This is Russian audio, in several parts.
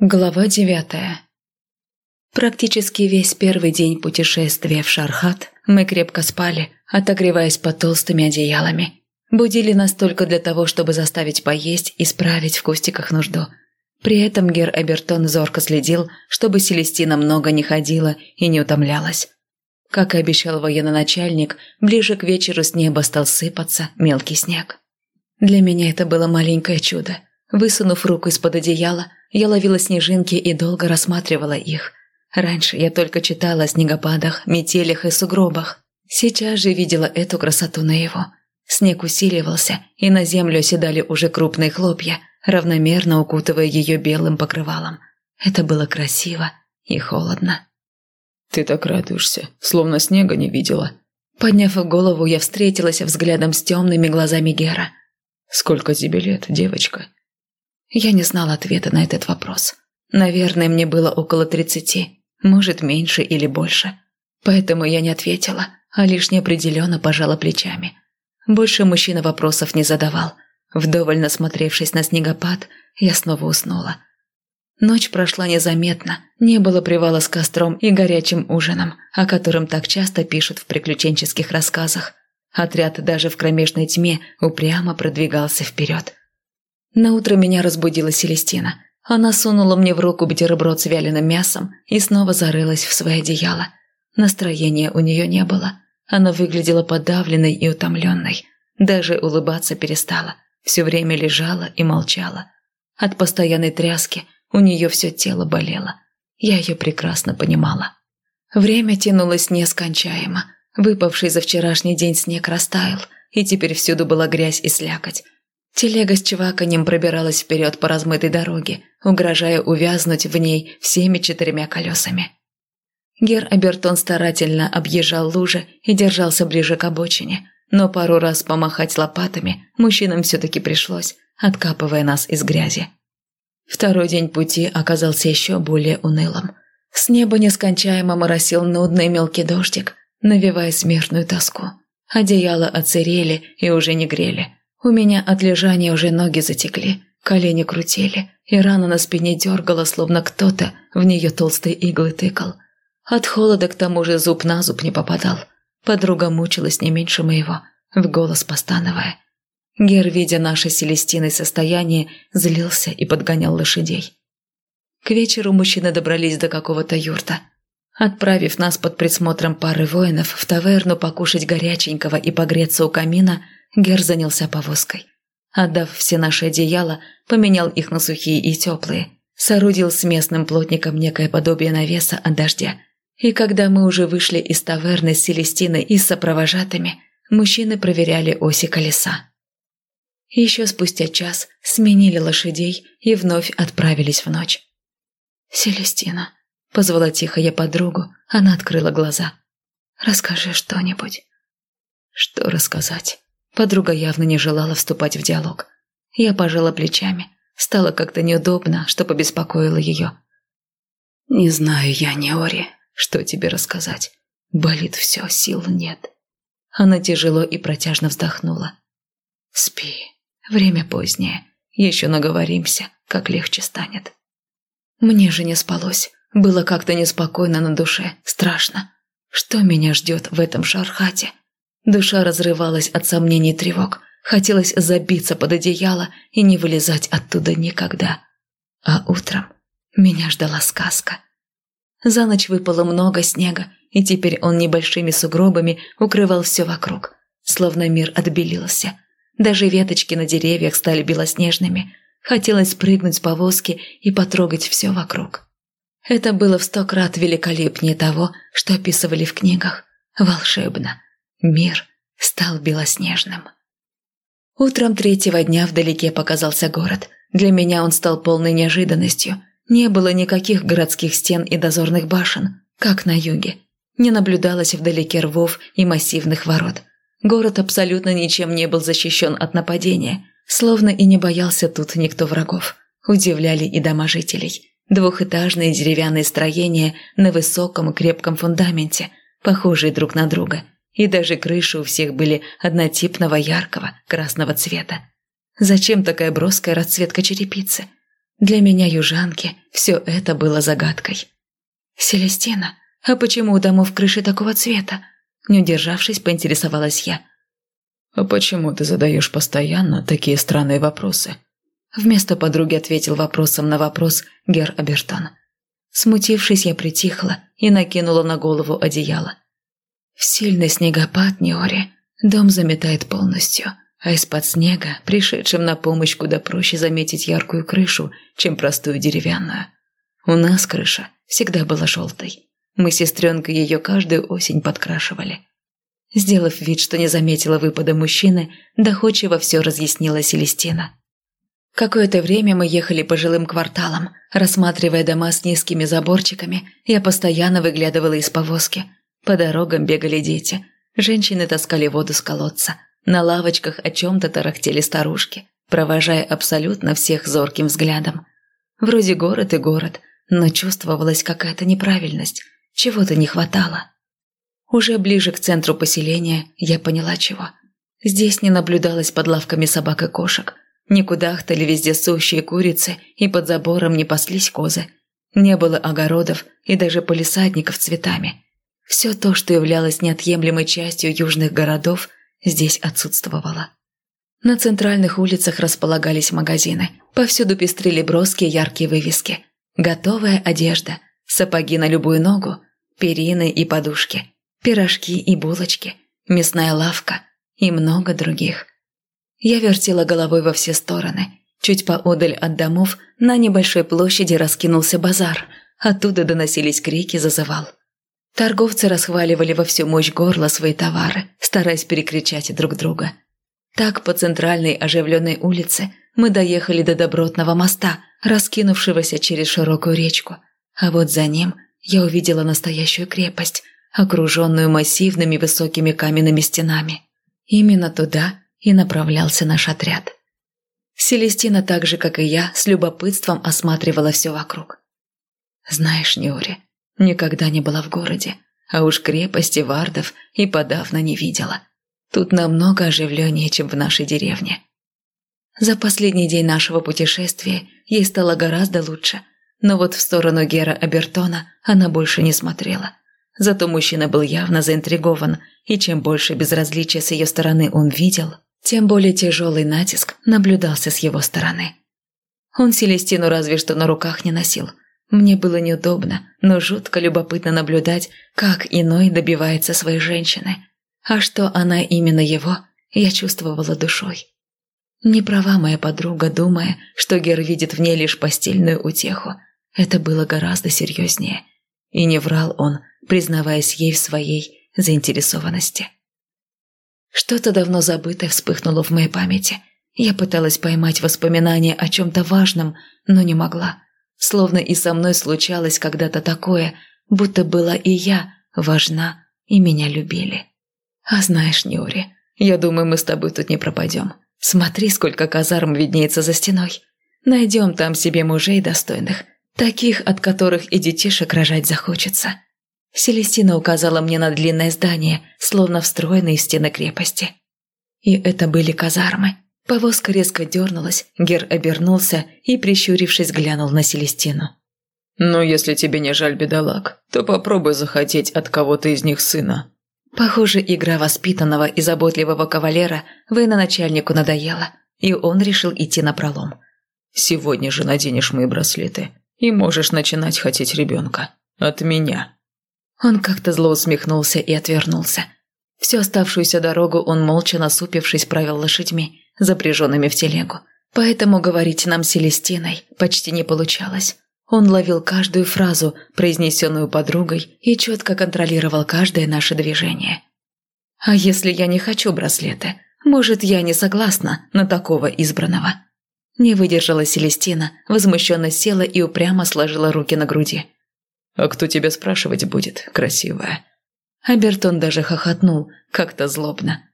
Глава девятая Практически весь первый день путешествия в Шархат мы крепко спали, отогреваясь под толстыми одеялами. Будили нас только для того, чтобы заставить поесть и справить в кустиках нужду. При этом Гер Эбертон зорко следил, чтобы Селестина много не ходила и не утомлялась. Как и обещал военноначальник, ближе к вечеру с неба стал сыпаться мелкий снег. Для меня это было маленькое чудо. Высунув руку из-под одеяла, я ловила снежинки и долго рассматривала их. Раньше я только читала о снегопадах, метелях и сугробах. Сейчас же видела эту красоту на его. Снег усиливался, и на землю оседали уже крупные хлопья, равномерно укутывая ее белым покрывалом. Это было красиво и холодно. «Ты так радуешься, словно снега не видела». Подняв голову, я встретилась взглядом с темными глазами Гера. «Сколько тебе лет, девочка?» Я не знала ответа на этот вопрос. Наверное, мне было около тридцати, может, меньше или больше. Поэтому я не ответила, а лишь неопределенно пожала плечами. Больше мужчина вопросов не задавал. Вдоволь насмотревшись на снегопад, я снова уснула. Ночь прошла незаметно, не было привала с костром и горячим ужином, о котором так часто пишут в приключенческих рассказах. Отряд даже в кромешной тьме упрямо продвигался вперед. На утро меня разбудила Селестина. Она сунула мне в руку бутерброд с вяленым мясом и снова зарылась в свое одеяло. Настроения у нее не было. Она выглядела подавленной и утомленной. Даже улыбаться перестала. Все время лежала и молчала. От постоянной тряски у нее все тело болело. Я ее прекрасно понимала. Время тянулось нескончаемо. Выпавший за вчерашний день снег растаял, и теперь всюду была грязь и слякоть. Телега с чеваканем пробиралась вперед по размытой дороге, угрожая увязнуть в ней всеми четырьмя колесами. Гер Абертон старательно объезжал лужи и держался ближе к обочине, но пару раз помахать лопатами мужчинам все-таки пришлось, откапывая нас из грязи. Второй день пути оказался еще более унылым. С неба нескончаемо моросил нудный мелкий дождик, навевая смертную тоску. Одеяла оцерели и уже не грели – у меня от лежания уже ноги затекли, колени крутили, и рана на спине дергала, словно кто-то в нее толстые иглы тыкал. От холода к тому же зуб на зуб не попадал. Подруга мучилась не меньше моего, в голос постановая. Гер, видя наше Селестиной состояние, злился и подгонял лошадей. К вечеру мужчины добрались до какого-то юрта. Отправив нас под присмотром пары воинов в таверну покушать горяченького и погреться у камина – Гер занялся повозкой. Отдав все наши одеяла, поменял их на сухие и теплые. Соорудил с местным плотником некое подобие навеса от дождя. И когда мы уже вышли из таверны с Селестиной и с сопровожатыми, мужчины проверяли оси колеса. Еще спустя час сменили лошадей и вновь отправились в ночь. «Селестина», — позвала тихо я подругу, она открыла глаза. «Расскажи что-нибудь». «Что рассказать?» Подруга явно не желала вступать в диалог. Я пожала плечами. Стало как-то неудобно, что побеспокоило ее. «Не знаю я, Неори, что тебе рассказать. Болит все, сил нет». Она тяжело и протяжно вздохнула. «Спи. Время позднее. Еще наговоримся, как легче станет». Мне же не спалось. Было как-то неспокойно на душе, страшно. Что меня ждет в этом шархате? Душа разрывалась от сомнений и тревог. Хотелось забиться под одеяло и не вылезать оттуда никогда. А утром меня ждала сказка. За ночь выпало много снега, и теперь он небольшими сугробами укрывал все вокруг, словно мир отбелился. Даже веточки на деревьях стали белоснежными. Хотелось прыгнуть с повозки и потрогать все вокруг. Это было в сто крат великолепнее того, что описывали в книгах. Волшебно. Мир стал белоснежным. Утром третьего дня вдалеке показался город. Для меня он стал полной неожиданностью. Не было никаких городских стен и дозорных башен, как на юге. Не наблюдалось вдалеке рвов и массивных ворот. Город абсолютно ничем не был защищен от нападения, словно и не боялся тут никто врагов. Удивляли и дома жителей. Двухэтажные деревянные строения на высоком крепком фундаменте, похожие друг на друга – и даже крыши у всех были однотипного яркого красного цвета. Зачем такая броская расцветка черепицы? Для меня, южанки, все это было загадкой. «Селестина, а почему у домов крыши такого цвета?» Не удержавшись, поинтересовалась я. «А почему ты задаешь постоянно такие странные вопросы?» Вместо подруги ответил вопросом на вопрос Гер Абертон. Смутившись, я притихла и накинула на голову одеяло. В сильный снегопад Неори дом заметает полностью, а из-под снега, пришедшим на помощь, куда проще заметить яркую крышу, чем простую деревянную. У нас крыша всегда была желтой. Мы с сестренкой ее каждую осень подкрашивали. Сделав вид, что не заметила выпада мужчины, доходчиво все разъяснила Селестина. Какое-то время мы ехали по жилым кварталам. Рассматривая дома с низкими заборчиками, я постоянно выглядывала из повозки. По дорогам бегали дети. Женщины таскали воду с колодца. На лавочках о чем-то тарахтели старушки, провожая абсолютно всех зорким взглядом. Вроде город и город, но чувствовалась какая-то неправильность. Чего-то не хватало. Уже ближе к центру поселения я поняла чего. Здесь не наблюдалось под лавками собак и кошек – не кудахтали везде сущие курицы, и под забором не паслись козы. Не было огородов и даже полисадников цветами. Все то, что являлось неотъемлемой частью южных городов, здесь отсутствовало. На центральных улицах располагались магазины. Повсюду пестрили броские яркие вывески. Готовая одежда, сапоги на любую ногу, перины и подушки, пирожки и булочки, мясная лавка и много других – я вертела головой во все стороны. Чуть поодаль от домов на небольшой площади раскинулся базар. Оттуда доносились крики, зазывал. Торговцы расхваливали во всю мощь горла свои товары, стараясь перекричать друг друга. Так по центральной оживленной улице мы доехали до добротного моста, раскинувшегося через широкую речку. А вот за ним я увидела настоящую крепость, окруженную массивными высокими каменными стенами. Именно туда и направлялся наш отряд. Селестина так же, как и я, с любопытством осматривала все вокруг. «Знаешь, Нюри, никогда не была в городе, а уж крепости вардов и подавно не видела. Тут намного оживленнее, чем в нашей деревне». За последний день нашего путешествия ей стало гораздо лучше, но вот в сторону Гера Абертона она больше не смотрела. Зато мужчина был явно заинтригован, и чем больше безразличия с ее стороны он видел – тем более тяжелый натиск наблюдался с его стороны. Он Селестину разве что на руках не носил. Мне было неудобно, но жутко любопытно наблюдать, как иной добивается своей женщины. А что она именно его, я чувствовала душой. Не права моя подруга, думая, что Гер видит в ней лишь постельную утеху. Это было гораздо серьезнее. И не врал он, признаваясь ей в своей заинтересованности. Что-то давно забытое вспыхнуло в моей памяти. Я пыталась поймать воспоминания о чем-то важном, но не могла. Словно и со мной случалось когда-то такое, будто была и я важна, и меня любили. А знаешь, Нюри, я думаю, мы с тобой тут не пропадем. Смотри, сколько казарм виднеется за стеной. Найдем там себе мужей достойных, таких, от которых и детишек рожать захочется. Селестина указала мне на длинное здание, словно встроенное в стены крепости. И это были казармы. Повозка резко дернулась, Гер обернулся и, прищурившись, глянул на Селестину. «Ну, если тебе не жаль бедолаг, то попробуй захотеть от кого-то из них сына». Похоже, игра воспитанного и заботливого кавалера военачальнику надоела, и он решил идти на пролом. «Сегодня же наденешь мои браслеты, и можешь начинать хотеть ребенка. От меня». Он как-то зло усмехнулся и отвернулся. Всю оставшуюся дорогу он молча насупившись правил лошадьми, запряженными в телегу. Поэтому говорить нам с Селестиной почти не получалось. Он ловил каждую фразу, произнесенную подругой, и четко контролировал каждое наше движение. «А если я не хочу браслеты? Может, я не согласна на такого избранного?» Не выдержала Селестина, возмущенно села и упрямо сложила руки на груди. «А кто тебя спрашивать будет, красивая?» Абертон даже хохотнул, как-то злобно.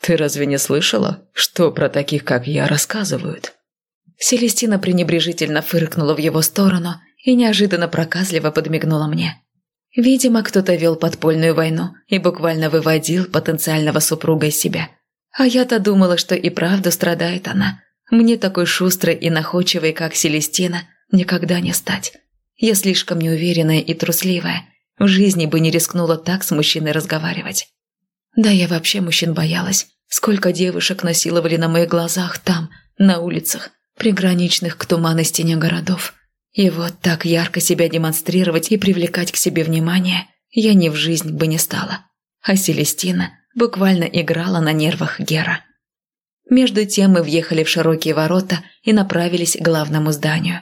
«Ты разве не слышала, что про таких, как я, рассказывают?» Селестина пренебрежительно фыркнула в его сторону и неожиданно проказливо подмигнула мне. Видимо, кто-то вел подпольную войну и буквально выводил потенциального супруга из себя. А я-то думала, что и правда страдает она. Мне такой шустрой и находчивой, как Селестина, никогда не стать. Я слишком неуверенная и трусливая. В жизни бы не рискнула так с мужчиной разговаривать. Да, я вообще мужчин боялась. Сколько девушек насиловали на моих глазах там, на улицах, приграничных к туманной стене городов. И вот так ярко себя демонстрировать и привлекать к себе внимание я ни в жизнь бы не стала. А Селестина буквально играла на нервах Гера. Между тем мы въехали в широкие ворота и направились к главному зданию.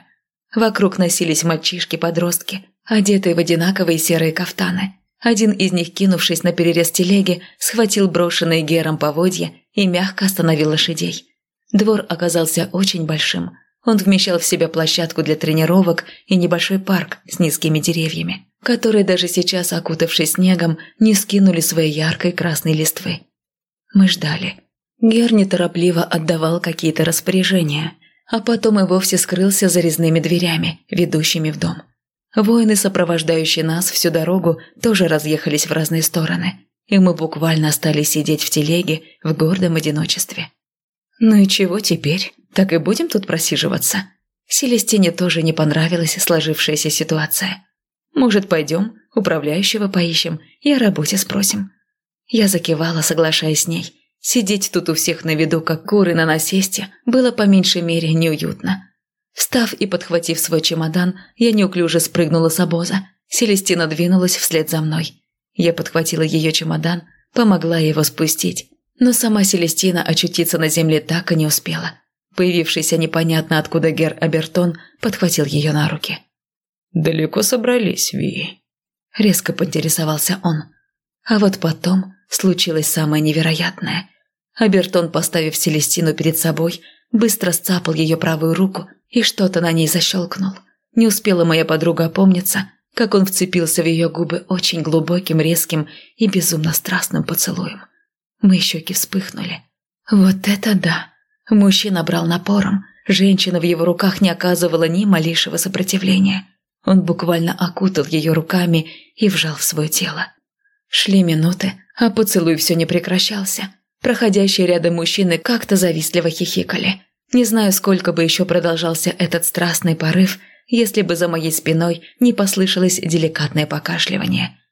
Вокруг носились мальчишки-подростки, одетые в одинаковые серые кафтаны. Один из них, кинувшись на перерез телеги, схватил брошенные Гером поводья и мягко остановил лошадей. Двор оказался очень большим. Он вмещал в себя площадку для тренировок и небольшой парк с низкими деревьями, которые даже сейчас, окутавшись снегом, не скинули своей яркой красной листвы. Мы ждали. Гер неторопливо отдавал какие-то распоряжения, а потом и вовсе скрылся за резными дверями, ведущими в дом. Воины, сопровождающие нас всю дорогу, тоже разъехались в разные стороны, и мы буквально остались сидеть в телеге в гордом одиночестве. Ну и чего теперь? Так и будем тут просиживаться? Селестине тоже не понравилась сложившаяся ситуация. Может, пойдем, управляющего поищем и о работе спросим. Я закивала, соглашаясь с ней. Сидеть тут у всех на виду, как куры на насесте, было по меньшей мере неуютно. Встав и подхватив свой чемодан, я неуклюже спрыгнула с обоза. Селестина двинулась вслед за мной. Я подхватила ее чемодан, помогла его спустить. Но сама Селестина очутиться на земле так и не успела. Появившийся непонятно откуда Гер Абертон подхватил ее на руки. «Далеко собрались, Ви?» Резко поинтересовался он. А вот потом случилось самое невероятное. Абертон, поставив Селестину перед собой, быстро сцапал ее правую руку и что-то на ней защелкнул. Не успела моя подруга опомниться, как он вцепился в ее губы очень глубоким, резким и безумно страстным поцелуем. Мы щеки вспыхнули. Вот это да! Мужчина брал напором. Женщина в его руках не оказывала ни малейшего сопротивления. Он буквально окутал ее руками и вжал в свое тело. Шли минуты, а поцелуй все не прекращался. Проходящие рядом мужчины как-то завистливо хихикали. Не знаю, сколько бы еще продолжался этот страстный порыв, если бы за моей спиной не послышалось деликатное покашливание –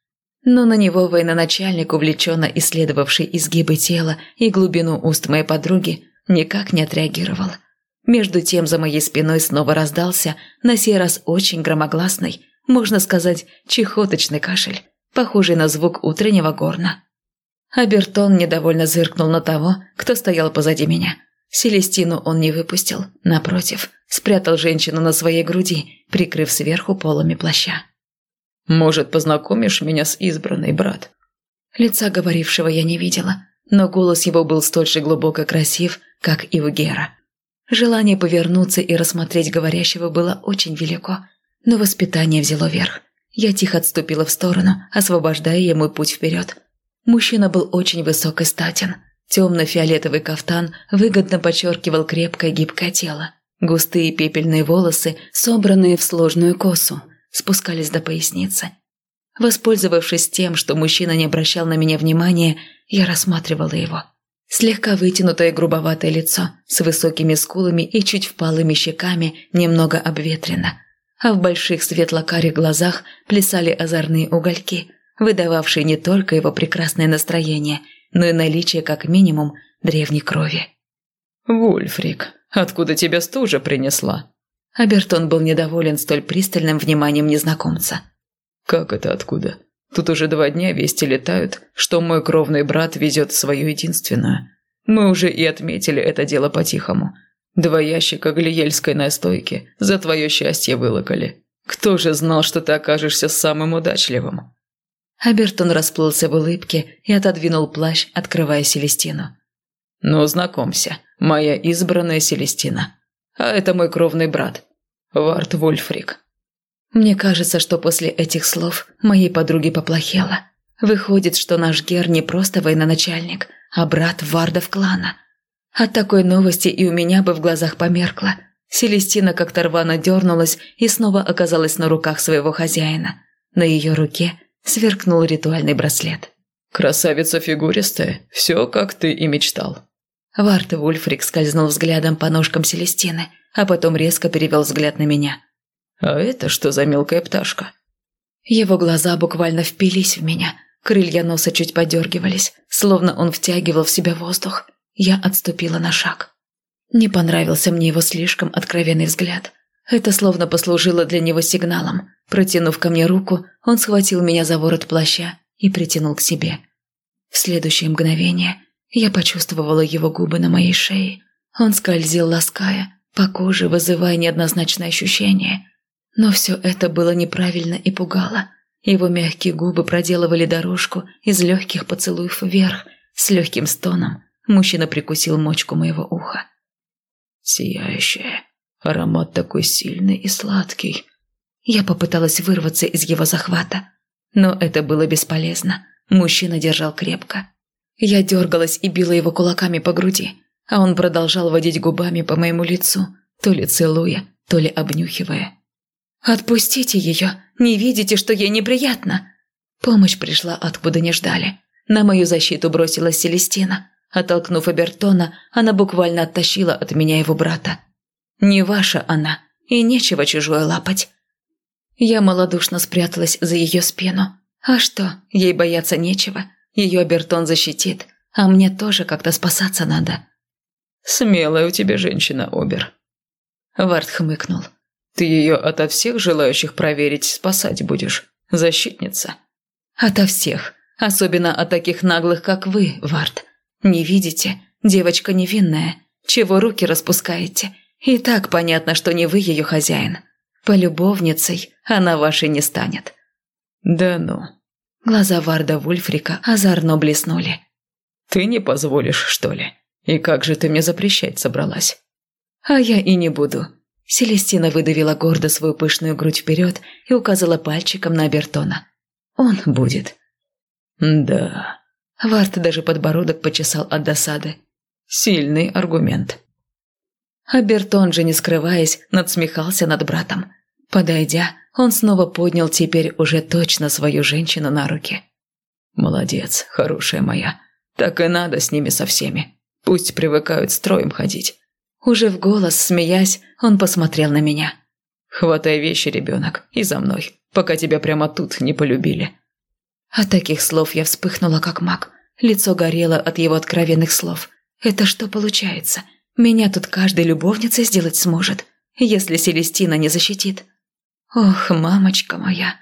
но на него военачальник, увлеченно исследовавший изгибы тела и глубину уст моей подруги, никак не отреагировал. Между тем за моей спиной снова раздался, на сей раз очень громогласный, можно сказать, чехоточный кашель, похожий на звук утреннего горна. Абертон недовольно зыркнул на того, кто стоял позади меня. Селестину он не выпустил, напротив, спрятал женщину на своей груди, прикрыв сверху полами плаща. Может, познакомишь меня с избранной, брат?» Лица говорившего я не видела, но голос его был столь же глубоко красив, как и у Гера. Желание повернуться и рассмотреть говорящего было очень велико, но воспитание взяло верх. Я тихо отступила в сторону, освобождая ему путь вперед. Мужчина был очень высок и статен. Темно-фиолетовый кафтан выгодно подчеркивал крепкое гибкое тело. Густые пепельные волосы, собранные в сложную косу, спускались до поясницы. Воспользовавшись тем, что мужчина не обращал на меня внимания, я рассматривала его. Слегка вытянутое грубоватое лицо с высокими скулами и чуть впалыми щеками немного обветрено, а в больших светло-карих глазах плясали озорные угольки, выдававшие не только его прекрасное настроение, но и наличие как минимум древней крови. «Вульфрик, откуда тебя стужа принесла?» Абертон был недоволен столь пристальным вниманием незнакомца. «Как это откуда? Тут уже два дня вести летают, что мой кровный брат везет свою единственную. Мы уже и отметили это дело по-тихому. Два ящика глиельской настойки за твое счастье вылокали. Кто же знал, что ты окажешься самым удачливым?» Абертон расплылся в улыбке и отодвинул плащ, открывая Селестину. «Ну, знакомься, моя избранная Селестина. А это мой кровный брат, Варт Вольфрик. Мне кажется, что после этих слов моей подруге поплохело. Выходит, что наш Гер не просто военачальник, а брат Вардов клана. От такой новости и у меня бы в глазах померкло. Селестина как-то рвано дернулась и снова оказалась на руках своего хозяина. На ее руке сверкнул ритуальный браслет. «Красавица фигуристая, все как ты и мечтал». Варт Вульфрик скользнул взглядом по ножкам Селестины, а потом резко перевел взгляд на меня. «А это что за мелкая пташка?» Его глаза буквально впились в меня, крылья носа чуть подергивались, словно он втягивал в себя воздух. Я отступила на шаг. Не понравился мне его слишком откровенный взгляд. Это словно послужило для него сигналом. Протянув ко мне руку, он схватил меня за ворот плаща и притянул к себе. В следующее мгновение я почувствовала его губы на моей шее. Он скользил, лаская, по коже вызывая неоднозначное ощущение. Но все это было неправильно и пугало. Его мягкие губы проделывали дорожку из легких поцелуев вверх. С легким стоном мужчина прикусил мочку моего уха. «Сияющая, аромат такой сильный и сладкий». Я попыталась вырваться из его захвата, но это было бесполезно. Мужчина держал крепко. Я дергалась и била его кулаками по груди, а он продолжал водить губами по моему лицу, то ли целуя, то ли обнюхивая. «Отпустите ее! Не видите, что ей неприятно?» Помощь пришла, откуда не ждали. На мою защиту бросилась Селестина. Оттолкнув Абертона, она буквально оттащила от меня его брата. «Не ваша она, и нечего чужое лапать». Я малодушно спряталась за ее спину. А что, ей бояться нечего. Ее Бертон защитит, а мне тоже как-то спасаться надо. «Смелая у тебя женщина, Обер». Вард хмыкнул. «Ты ее ото всех желающих проверить спасать будешь, защитница?» «Ото всех, особенно от таких наглых, как вы, Вард. Не видите, девочка невинная, чего руки распускаете? И так понятно, что не вы ее хозяин. Полюбовницей она вашей не станет». «Да ну, Глаза Варда Вульфрика озорно блеснули. «Ты не позволишь, что ли? И как же ты мне запрещать собралась?» «А я и не буду». Селестина выдавила гордо свою пышную грудь вперед и указала пальчиком на Абертона. «Он будет». «Да». Вард даже подбородок почесал от досады. «Сильный аргумент». Абертон же, не скрываясь, надсмехался над братом. Подойдя, он снова поднял теперь уже точно свою женщину на руки. «Молодец, хорошая моя. Так и надо с ними со всеми. Пусть привыкают строем ходить». Уже в голос, смеясь, он посмотрел на меня. «Хватай вещи, ребенок, и за мной, пока тебя прямо тут не полюбили». От таких слов я вспыхнула, как маг. Лицо горело от его откровенных слов. «Это что получается? Меня тут каждой любовницей сделать сможет, если Селестина не защитит». Ох, мамочка моя.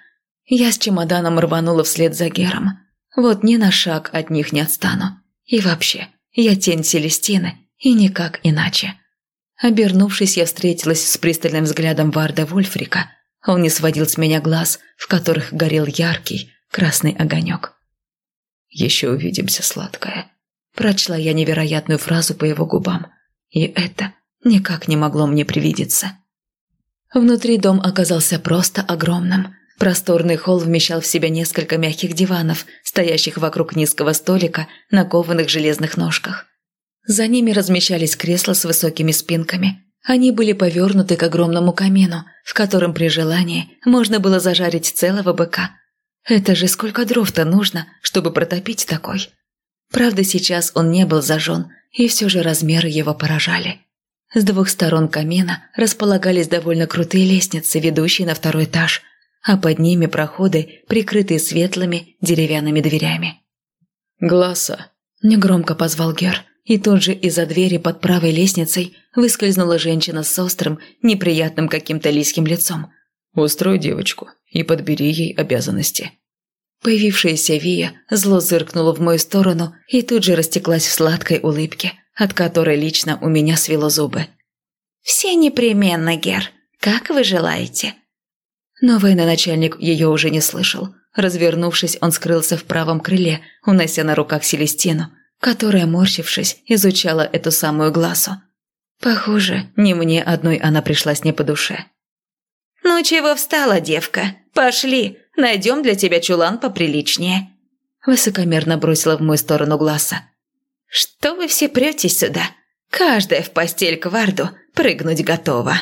Я с чемоданом рванула вслед за Гером. Вот ни на шаг от них не отстану. И вообще, я тень Селестины, и никак иначе. Обернувшись, я встретилась с пристальным взглядом Варда Вульфрика. Он не сводил с меня глаз, в которых горел яркий красный огонек. «Еще увидимся, сладкая», – прочла я невероятную фразу по его губам. И это никак не могло мне привидеться. Внутри дом оказался просто огромным. Просторный холл вмещал в себя несколько мягких диванов, стоящих вокруг низкого столика на кованых железных ножках. За ними размещались кресла с высокими спинками. Они были повернуты к огромному камину, в котором при желании можно было зажарить целого быка. Это же сколько дров-то нужно, чтобы протопить такой? Правда, сейчас он не был зажжен, и все же размеры его поражали. С двух сторон камина располагались довольно крутые лестницы, ведущие на второй этаж, а под ними проходы, прикрытые светлыми деревянными дверями. «Глаза!» – негромко позвал Гер, и тут же из-за двери под правой лестницей выскользнула женщина с острым, неприятным каким-то лисьим лицом. «Устрой девочку и подбери ей обязанности». Появившаяся Вия зло зыркнула в мою сторону и тут же растеклась в сладкой улыбке – от которой лично у меня свело зубы. «Все непременно, Гер. Как вы желаете?» Но военачальник ее уже не слышал. Развернувшись, он скрылся в правом крыле, унося на руках Селестину, которая, морщившись, изучала эту самую глазу. Похоже, не мне одной она пришлась не по душе. «Ну чего встала, девка? Пошли, найдем для тебя чулан поприличнее», высокомерно бросила в мою сторону глаза. «Что вы все претесь сюда? Каждая в постель к Варду прыгнуть готова».